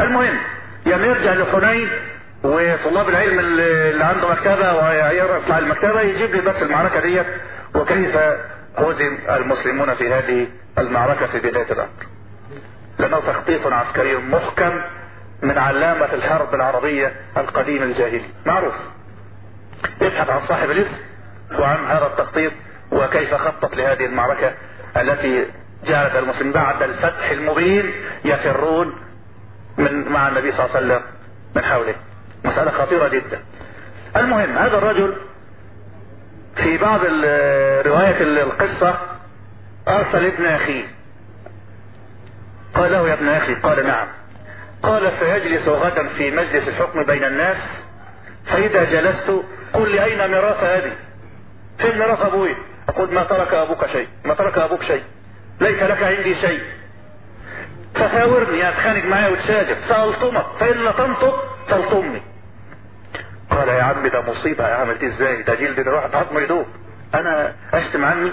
المهم يعني يرجع لحنين وطلاب العلم اللي عنده مكتبة ويرفع المكتبة يجيب لي بس المعركة ديت وكيف هزم المسلمون في هذه المعركة في بداية الأمر. لأنه تخطيط عسكري محكم من علامة الحرب العربية القديم الجاهلي. معروف. ابحث عن صاحب الاسم وعن هذا التخطيط وكيف خطط لهذه المعركة التي جعلت المسلمين بعد الفتح المبين يفرون من مع النبي صلى الله عليه وسلم من حوله. مسألة خطيرة جدا. المهم هذا الرجل في بعض رواية القصة أرسل ابن أخيه. قال له يا ابن أخي قال نعم. قال سيجلس غدا في مجلس الحكم بين الناس فإذا جلست قل لي أين ميراث أبي؟ فين ميراث أبوي؟ أقول ما ترك أبوك شيء ما ترك أبوك شيء ليس لك عندي شيء. تساورني أتخانق معايا وتشاجر سألطمك فإن تنطق تلطمني قال يا عم ده مصيبة عملت إزاي؟ ده جلد ده واحد عظمه يدوب. أنا أشتم عمي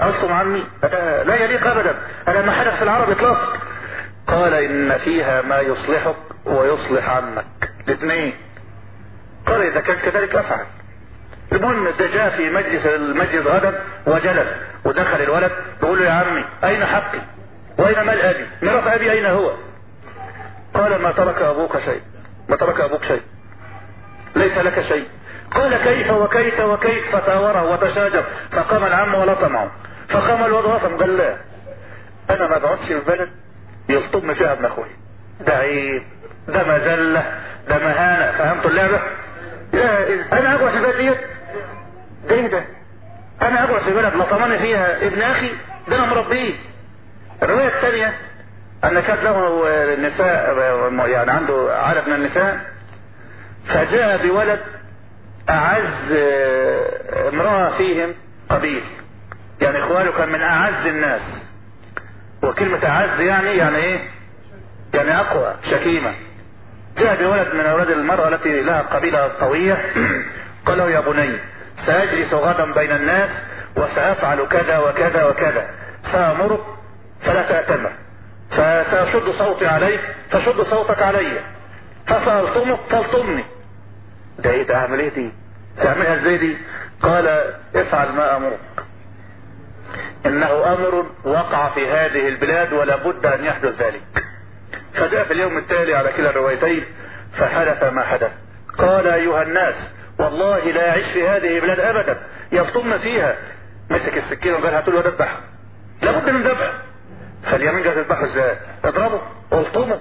اصم عمي ده لا يليق ابدا. أنا ما حدث في العرب اطلاق قال إن فيها ما يصلحك ويصلح عمك. الاثنين. قال إذا كان كذلك أفعل. المهم ده جاء في مجلس المجلس غدا وجلس ودخل الولد يقول له يا عمي أين حقي؟ وأين مال أبي؟ ميراث أبي أين هو؟ قال ما ترك أبوك شيء. ما ترك أبوك شيء. ليس لك شيء. قال كيف وكيف وكيف؟ فتاوره وتشاجر. فقام العم ولطمه فقام الواد ولطم قال لا. أنا ما بقعدش في بلد يلطم فيها ابن أخوي. ده عيب ده مذلة ده مهانة. فهمتوا اللعبة؟ أنا اقعد في البلد ديت. ده إيه ده؟ أنا اقعد في بلد لطمني فيها. ابن أخي ده أنا مربيه. الرواية الثانية أن كانت له نساء يعني عنده عدد من النساء. فجاء بولد أعز امرأة فيهم قبيل. يعني اخوانه كان من أعز الناس. وكلمة أعز يعني يعني إيه؟ يعني أقوى شكيمة. جاء بولد من أولاد المرأة التي لها قبيلة قوية قال له يا بني سأجلس غدا بين الناس وسأفعل كذا وكذا وكذا. سامرك فلا تأتمر. فسأشد صوتي عليك فشد صوتك علي. فسألطمك فالطمني ده إيه ده؟ اعمل إيه؟ دي تعملها إزاي دي؟ قال افعل ما أمرك. إنه أمر وقع في هذه البلاد ولا بد أن يحدث ذلك. فجاء في اليوم التالي على كلا الروايتين فحدث ما حدث. قال أيها الناس والله لا يعيش في هذه البلاد ابدا. يلطم فيها. مسك السكينة وقال هاتوا له ذبح. لابد من ذبح. فاليمين جاي تذبحه إزاي؟ اضربه. الطمه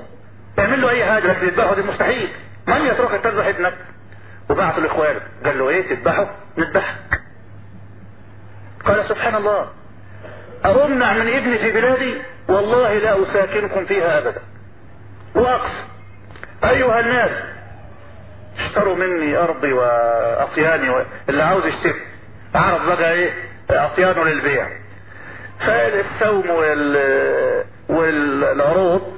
اعمل له أي حاجة لكن تذبحه دي مستحيل. من يتركك تذبح ابنك؟ وبعثوا لاخوانه قال له إيه تذبحه؟ نذبحك. قال سبحان الله. أمنع من ابني في بلادي؟ والله لا أساكنكم فيها أبدا. وأقسم أيها الناس اشتروا مني أرضي وأطياني و... اللي عاوز يشتري. أعرف بقى إيه؟ أطيانه للبيع. فالسوم وال... والعروض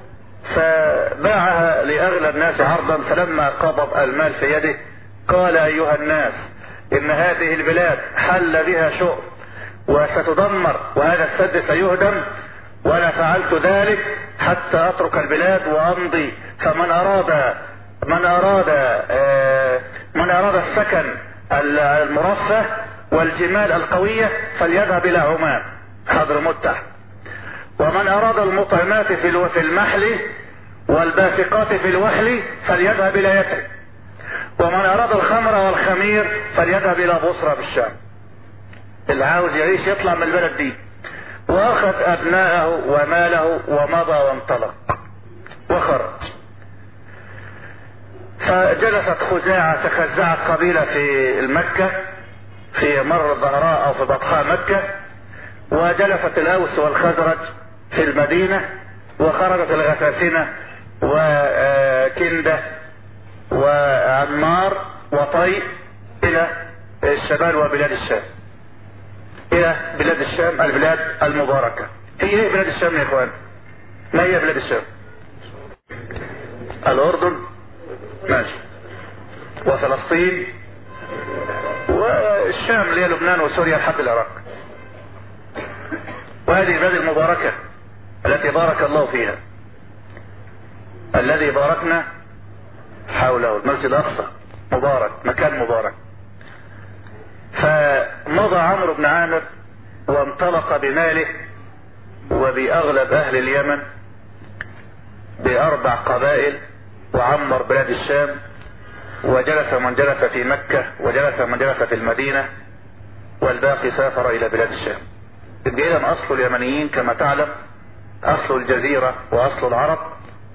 فباعها لأغلى الناس عرضا فلما قبض المال في يده قال أيها الناس إن هذه البلاد حل بها شؤم. وستدمر وهذا السد سيهدم وأنا فعلت ذلك حتى أترك البلاد وأمضي. فمن أراد من أراد من أراد السكن المرفه والجمال القوية فليذهب إلى عمان حضر متح ومن أراد المطعمات في المحل والباسقات في الوحل فليذهب إلى يثرب. ومن أراد الخمر والخمير فليذهب إلى بصرى بالشام. اللي عاوز يعيش يطلع من البلد دي. وأخذ أبناءه وماله ومضى وانطلق. وخرج فجلست خزاعة تخزعت قبيلة في المكة في مر الظهراء أو في بطحاء مكة. وجلست الأوس والخزرج في المدينة وخرجت الغساسنة وكندة وعمار وطي إلى الشمال وبلاد الشام. إلى بلاد الشام البلاد المباركة. هي إيه بلاد الشام يا إخوان. ما هي بلاد الشام؟ الأردن. ماشي. وفلسطين. والشام اللي هي لبنان وسوريا لحد العراق. وهذه البلاد المباركة التي بارك الله فيها. الذي باركنا حوله. المسجد الأقصى. مبارك مكان مبارك. فمضى عمرو بن عامر وانطلق بماله وبأغلب أهل اليمن بأربع قبائل وعمر بلاد الشام وجلس من جلس في مكة وجلس من جلس في المدينة والباقي سافر إلى بلاد الشام. إذا أصل اليمنيين كما تعلم أصل الجزيرة وأصل العرب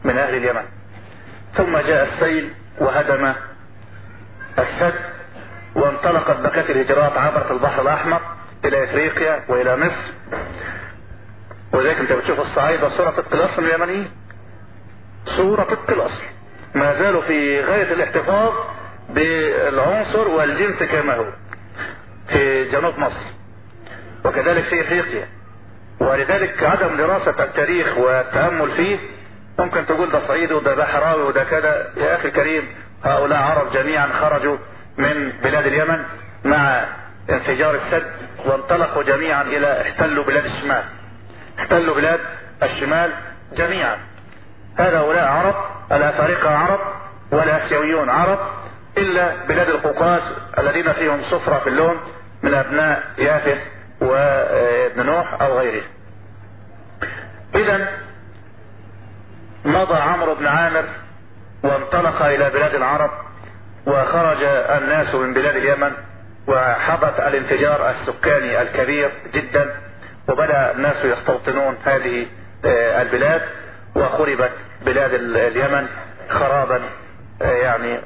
من أهل اليمن. ثم جاء السيل وهدم السد وانطلقت بكات الهجرات عبر البحر الأحمر إلى إفريقيا وإلى مصر. ولذلك انت بتشوف الصعايده صوره طبق الاصل اليمنيين صورة طبق الاصل ما زالوا في غاية الاحتفاظ بالعنصر والجنس كما هو في جنوب مصر وكذلك في إفريقيا. ولذلك عدم دراسة التاريخ والتأمل فيه ممكن تقول ده صعيدي وده بحراوي وده كذا. يا أخي الكريم هؤلاء عرب جميعا خرجوا من بلاد اليمن مع انفجار السد وانطلقوا جميعا إلى احتلوا بلاد الشمال. احتلوا بلاد الشمال جميعا. هؤلاء عرب الافارقه عرب والاسيويون عرب إلا بلاد القوقاز الذين فيهم صفرة في اللون من أبناء يافث وابن نوح أو غيره اذا مضى عمرو بن عامر وانطلق إلى بلاد العرب وخرج الناس من بلاد اليمن وحدث الانفجار السكاني الكبير جدا وبدأ الناس يستوطنون هذه البلاد وخربت بلاد اليمن خرابا يعني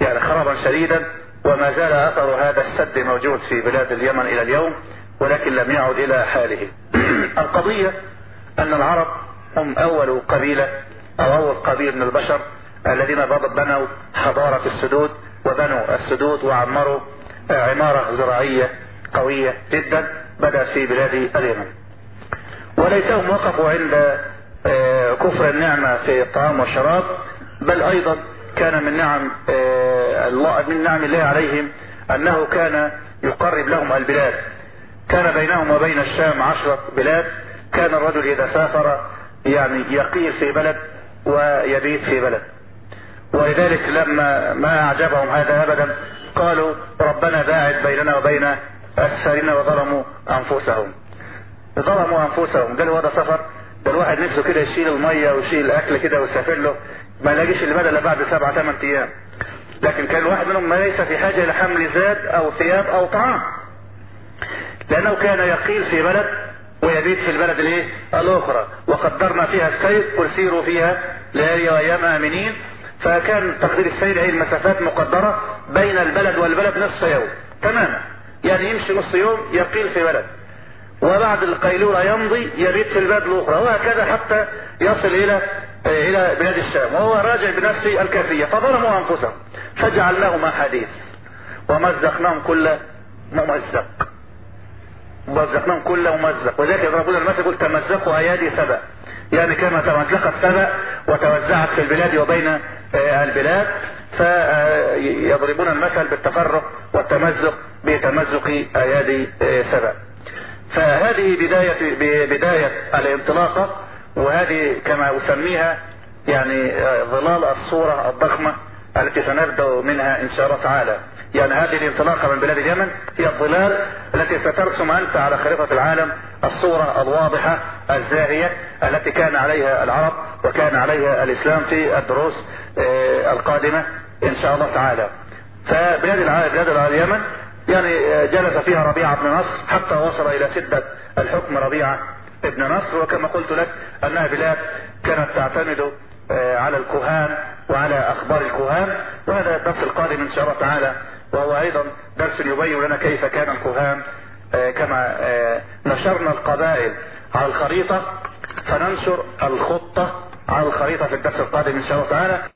يعني خرابا شديدا وما زال أثر هذا السد موجود في بلاد اليمن إلى اليوم ولكن لم يعد إلى حاله. القضية أن العرب هم أول قبيلة أو أول قبيل من البشر الذين بنوا حضارة السدود وبنوا السدود وعمروا عمارة زراعية قوية جدا بدأت في بلاد اليمن. وليتهم وقفوا عند كفر النعمة في الطعام والشراب بل أيضا كان من نعم الله من نعم الله عليهم أنه كان يقرب لهم البلاد. كان بينهم وبين الشام عشرة بلاد. كان الرجل إذا سافر يعني يقيل في بلد ويبيت في بلد. ولذلك لما ما أعجبهم هذا أبدا قالوا ربنا باعد بيننا وبين أسفارنا وظلموا أنفسهم. ظلموا أنفسهم. قالوا هذا سفر. ده الواحد نفسه كده يشيل المية ويشيل الأكل كده ويسافر له. ما يلاقيش اللي بدل بعد سبعة ثمان أيام. لكن كان الواحد منهم ما ليس في حاجة إلى حمل زاد أو ثياب أو طعام. لأنه كان يقيل في بلد ويبيت في البلد الإيه؟ الأخرى. وقدرنا فيها السير قل سيروا فيها ليالي وايام آمنين. فكان تقدير السير اي المسافات مقدرة بين البلد والبلد نصف يوم. تماما. يعني يمشي نصف يوم يقيل في بلد. وبعد القيلولة يمضي يبيت في البلد الأخرى. وهكذا حتى يصل إلى إلى بلاد الشام. وهو راجع بنفسه الكافية فظلموا أنفسهم. فجعلناهم أحاديث ومزقناهم كل ممزق. مزقناهم كل ممزق. وذلك ربنا المثل يقول تمزقوا أيادي سبأ. يعني كما تمزقت سبأ وتوزعت في البلاد وبين البلاد فيضربون المثل بالتفرق والتمزق بتمزق أيادي سبأ. فهذه بداية بداية الانطلاقة وهذه كما أسميها يعني ظلال الصورة الضخمة التي سنبدأ منها إن شاء الله تعالى. يعني هذه الانطلاقة من بلاد اليمن هي الظلال التي سترسم أنت على خريطة العالم الصورة الواضحة الزاهية التي كان عليها العرب وكان عليها الإسلام في الدروس القادمة إن شاء الله تعالى. فبلاد بلاد اليمن يعني جلس فيها ربيعة بن نصر حتى وصل إلى سدة الحكم ربيعة ابن نصر وكما قلت لك أنها بلاد كانت تعتمد على الكهان وعلى أخبار الكهان وهذا الدرس القادم إن شاء الله تعالى وهو أيضا درس يبين لنا كيف كان الكهان كما نشرنا القبائل على الخريطة فننشر الخطة على الخريطة في الدرس القادم إن شاء الله تعالى.